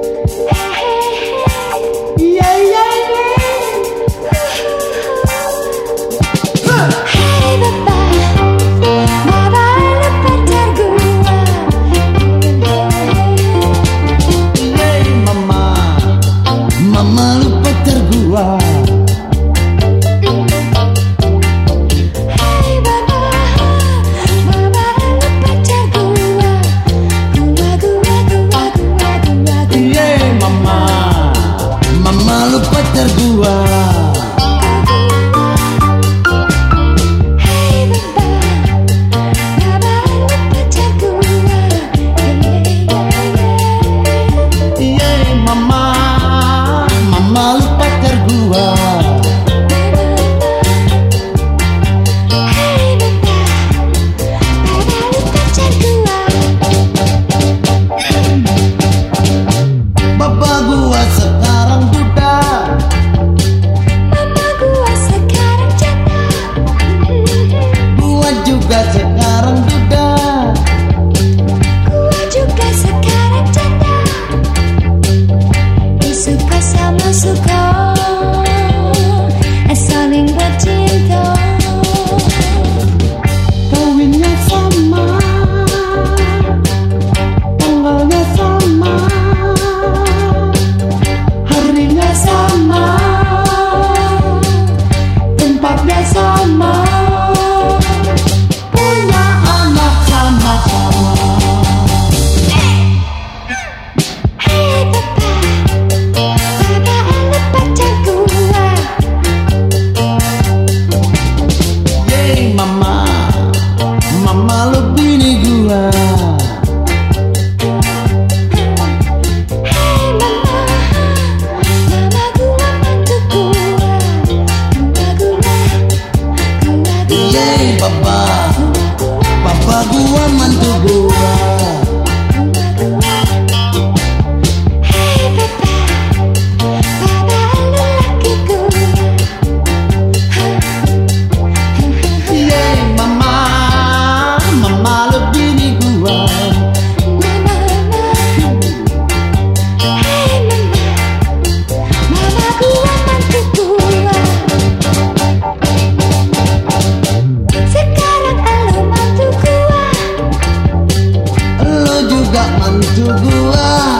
Hey. that bantu gua.